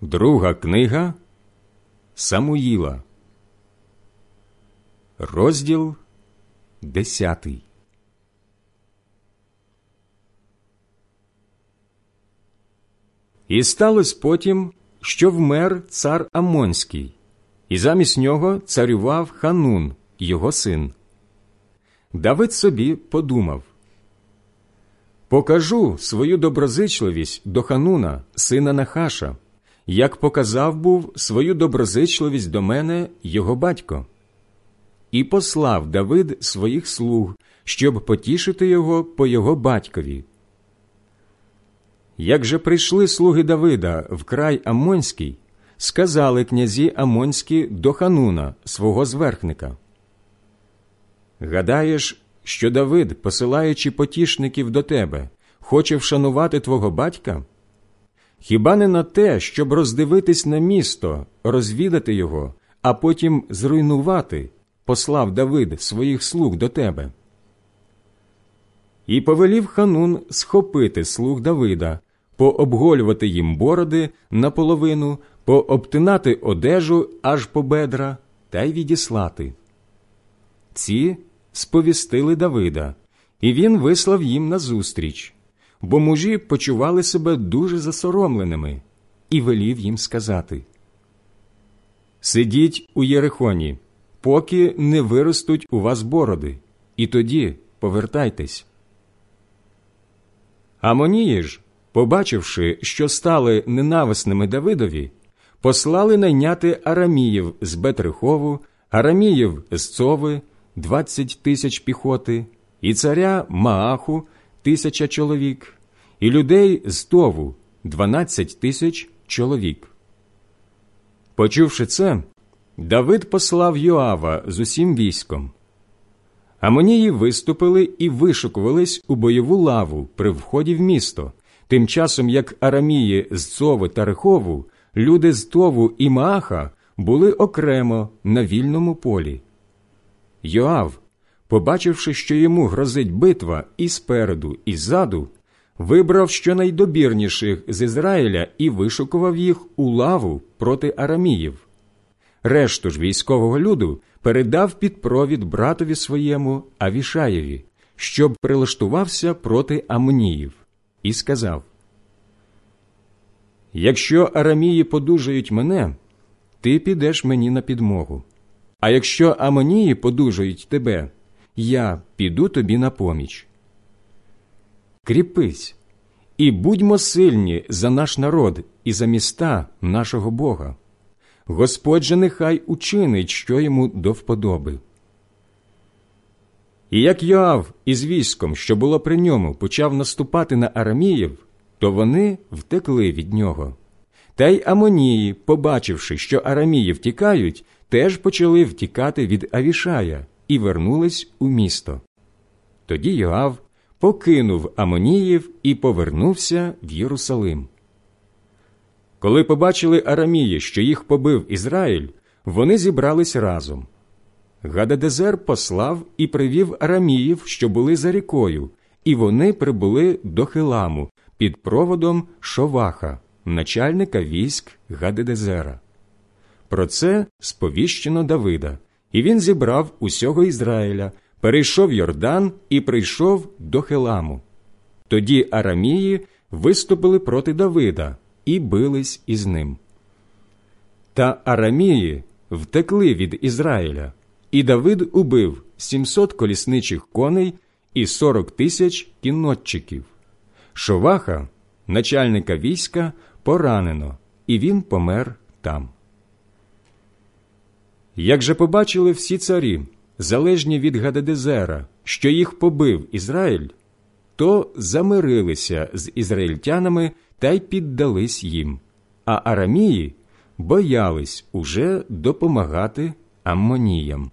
Друга книга Самуїла, розділ десятий. І сталося потім, що вмер цар Амонський, і замість нього царював Ханун, його син. Давид собі подумав Покажу свою доброзичливість до Хануна, сина Нахаша як показав був свою доброзичливість до мене його батько. І послав Давид своїх слуг, щоб потішити його по його батькові. Як же прийшли слуги Давида в край Амонський, сказали князі Амонські до Хануна, свого зверхника. Гадаєш, що Давид, посилаючи потішників до тебе, хоче вшанувати твого батька? Хіба не на те, щоб роздивитись на місто, розвідати його, а потім зруйнувати, послав Давид своїх слуг до тебе? І повелів ханун схопити слуг Давида, пообголювати їм бороди наполовину, пообтинати одежу аж по бедра та й відіслати. Ці сповістили Давида, і він вислав їм назустріч бо мужі почували себе дуже засоромленими, і велів їм сказати Сидіть у Єрихоні, поки не виростуть у вас бороди, і тоді повертайтесь. Амонії ж, побачивши, що стали ненависними Давидові, послали найняти араміїв з Бетрихову, араміїв з Цови, двадцять тисяч піхоти, і царя Мааху тисяча чоловік, і людей з Тову дванадцять тисяч чоловік. Почувши це, Давид послав Йоава з усім військом. Амонії виступили і вишукувались у бойову лаву при вході в місто, тим часом як Арамії з Цови та Рехову, люди з Тову і Мааха були окремо на вільному полі. Йоав побачивши, що йому грозить битва і спереду, і ззаду, вибрав щонайдобірніших з Ізраїля і вишукував їх у лаву проти араміїв. Решту ж військового люду передав під провід братові своєму Авішаєві, щоб прилаштувався проти Амоніїв, і сказав: Якщо арамії подужають мене, ти підеш мені на підмогу. А якщо Амонії подужають тебе, я піду тобі на поміч. Кріпись і будьмо сильні за наш народ і за міста нашого Бога. Господь же нехай учинить, що йому до вподоби. І як Йоав із військом, що було при ньому, почав наступати на Араміїв, то вони втекли від нього. Та й Амонії, побачивши, що Арамії втікають, теж почали втікати від Авішая і вернулись у місто. Тоді Йоав покинув Амоніїв і повернувся в Єрусалим. Коли побачили Арамії, що їх побив Ізраїль, вони зібрались разом. Гададезер послав і привів Араміїв, що були за рікою, і вони прибули до Хиламу під проводом Шоваха, начальника військ Гададезера. Про це сповіщено Давида, і він зібрав усього Ізраїля, перейшов Йордан і прийшов до Хеламу. Тоді Арамії виступили проти Давида і бились із ним. Та Арамії втекли від Ізраїля, і Давид убив 700 колісничих коней і 40 тисяч кіннотчиків. Шоваха, начальника війська, поранено, і він помер там. Як же побачили всі царі, залежні від Гададезера, що їх побив Ізраїль, то замирилися з ізраїльтянами та й піддались їм, а арамії боялись уже допомагати аммоніям.